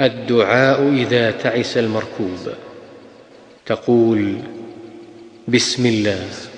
الدعاء إذا تعس المركوب. تقول بسم الله.